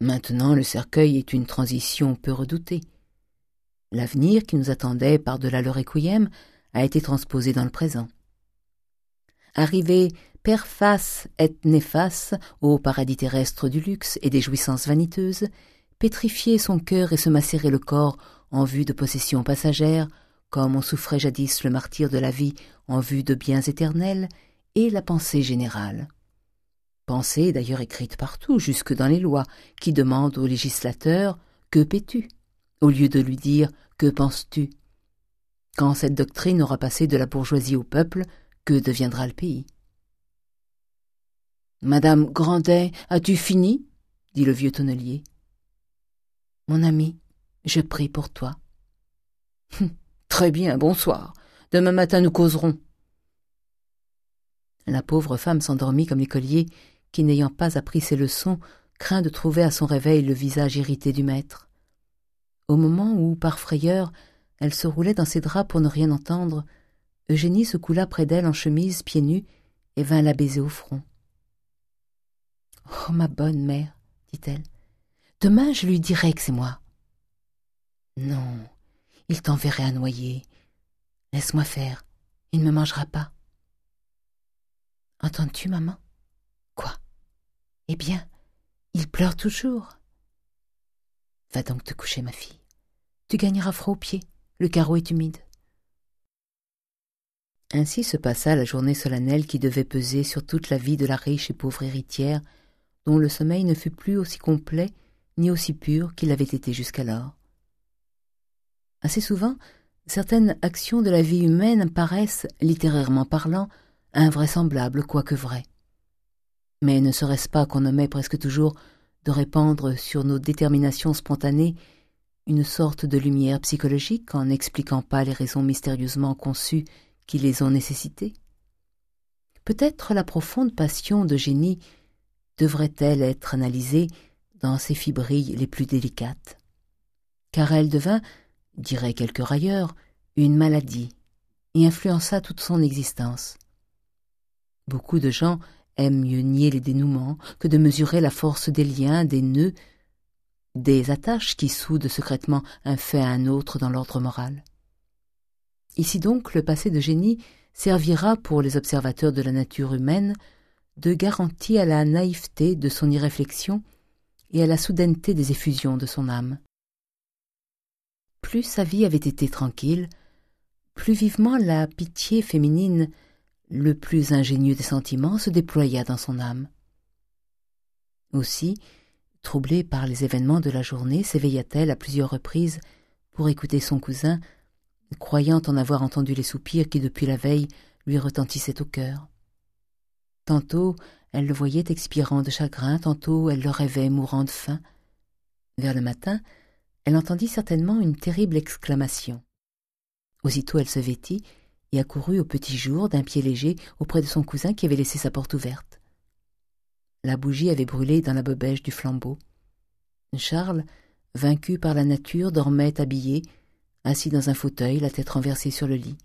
Maintenant, le cercueil est une transition peu redoutée. L'avenir qui nous attendait par-delà le requiem a été transposé dans le présent. Arrivé per fas et nefas au paradis terrestre du luxe et des jouissances vaniteuses, pétrifier son cœur et se macérer le corps en vue de possessions passagères, comme on souffrait jadis le martyr de la vie en vue de biens éternels, et la pensée générale. Pensée d'ailleurs écrite partout, jusque dans les lois, qui demandent au législateur « Que paies-tu » au lieu de lui dire « Que penses-tu » Quand cette doctrine aura passé de la bourgeoisie au peuple, que deviendra le pays « Madame Grandet, as-tu fini » dit le vieux tonnelier. « Mon ami, je prie pour toi. Hum, »« Très bien, bonsoir. Demain matin nous causerons. » La pauvre femme s'endormit comme l'écolier qui, n'ayant pas appris ses leçons, craint de trouver à son réveil le visage irrité du maître. Au moment où, par frayeur, elle se roulait dans ses draps pour ne rien entendre, Eugénie se coula près d'elle en chemise, pieds nus, et vint la baiser au front. « Oh, ma bonne mère, dit-elle, demain je lui dirai que c'est moi. »« Non, il t'enverrait à noyer. Laisse-moi faire, il ne me mangera pas. »« Entends-tu, maman ?»« Quoi ?»« Eh bien, il pleure toujours. »« Va donc te coucher, ma fille. Tu gagneras froid aux pieds, le carreau est humide. » Ainsi se passa la journée solennelle qui devait peser sur toute la vie de la riche et pauvre héritière, dont le sommeil ne fut plus aussi complet ni aussi pur qu'il avait été jusqu'alors. Assez souvent, certaines actions de la vie humaine paraissent, littérairement parlant, invraisemblables quoique vraies. Mais ne serait-ce pas qu'on omet presque toujours de répandre sur nos déterminations spontanées une sorte de lumière psychologique en n'expliquant pas les raisons mystérieusement conçues qui les ont nécessités Peut-être la profonde passion de génie devrait-elle être analysée dans ses fibrilles les plus délicates Car elle devint, dirait quelques railleurs, une maladie et influença toute son existence. Beaucoup de gens aiment mieux nier les dénouements que de mesurer la force des liens, des nœuds, des attaches qui soudent secrètement un fait à un autre dans l'ordre moral. Ici donc le passé de génie servira pour les observateurs de la nature humaine de garantie à la naïveté de son irréflexion et à la soudaineté des effusions de son âme. Plus sa vie avait été tranquille, plus vivement la pitié féminine, le plus ingénieux des sentiments, se déploya dans son âme. Aussi, troublée par les événements de la journée, s'éveilla-t-elle à plusieurs reprises pour écouter son cousin croyant en avoir entendu les soupirs qui, depuis la veille, lui retentissaient au cœur. Tantôt, elle le voyait expirant de chagrin, tantôt elle le rêvait mourant de faim. Vers le matin, elle entendit certainement une terrible exclamation. Aussitôt elle se vêtit et accourut au petit jour d'un pied léger auprès de son cousin qui avait laissé sa porte ouverte. La bougie avait brûlé dans la bobèche du flambeau. Charles, vaincu par la nature, dormait habillé, assis dans un fauteuil, la tête renversée sur le lit.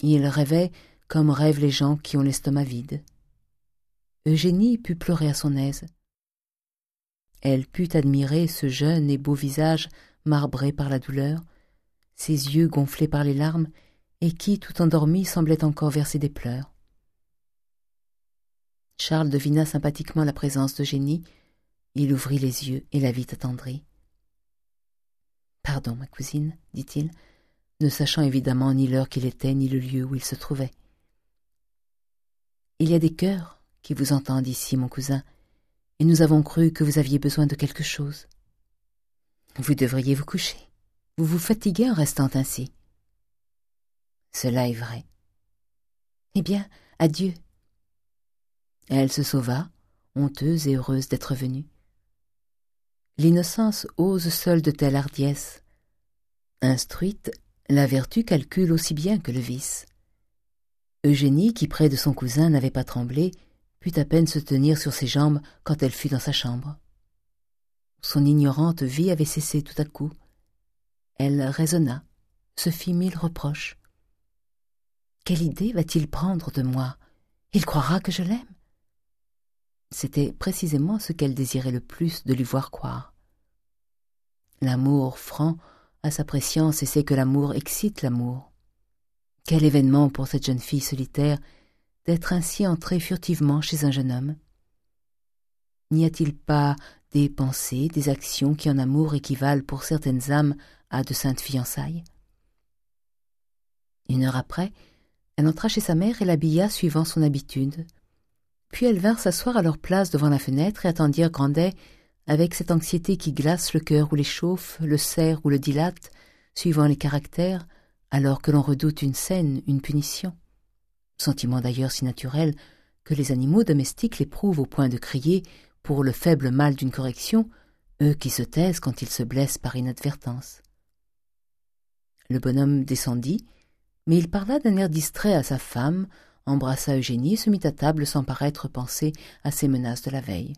Il rêvait comme rêvent les gens qui ont l'estomac vide. Eugénie put pleurer à son aise. Elle put admirer ce jeune et beau visage marbré par la douleur, ses yeux gonflés par les larmes, et qui, tout endormi, semblait encore verser des pleurs. Charles devina sympathiquement la présence d'Eugénie. Il ouvrit les yeux et la vit attendrie. Pardon, ma cousine, dit-il, ne sachant évidemment ni l'heure qu'il était, ni le lieu où il se trouvait. Il y a des cœurs qui vous entendent ici, mon cousin, et nous avons cru que vous aviez besoin de quelque chose. Vous devriez vous coucher. Vous vous fatiguez en restant ainsi. Cela est vrai. Eh bien, adieu. Elle se sauva, honteuse et heureuse d'être venue. L'innocence ose seule de telles hardiesses. Instruite, la vertu calcule aussi bien que le vice. Eugénie, qui près de son cousin n'avait pas tremblé, put à peine se tenir sur ses jambes quand elle fut dans sa chambre. Son ignorante vie avait cessé tout à coup. Elle raisonna, se fit mille reproches. Quelle idée va-t-il prendre de moi? Il croira que je l'aime C'était précisément ce qu'elle désirait le plus de lui voir croire. L'amour franc a sa préscience et sait que l'amour excite l'amour. Quel événement pour cette jeune fille solitaire d'être ainsi entrée furtivement chez un jeune homme? N'y a-t-il pas des pensées, des actions qui en amour équivalent pour certaines âmes à de saintes fiançailles? Une heure après, elle entra chez sa mère et l'habilla suivant son habitude. Puis elles vinrent s'asseoir à leur place devant la fenêtre et attendirent Grandet avec cette anxiété qui glace le cœur ou l'échauffe, le serre ou le dilate, suivant les caractères, alors que l'on redoute une scène, une punition. Sentiment d'ailleurs si naturel que les animaux domestiques l'éprouvent au point de crier pour le faible mal d'une correction, eux qui se taisent quand ils se blessent par inadvertance. Le bonhomme descendit, mais il parla d'un air distrait à sa femme, embrassa Eugénie et se mit à table sans paraître penser à ses menaces de la veille.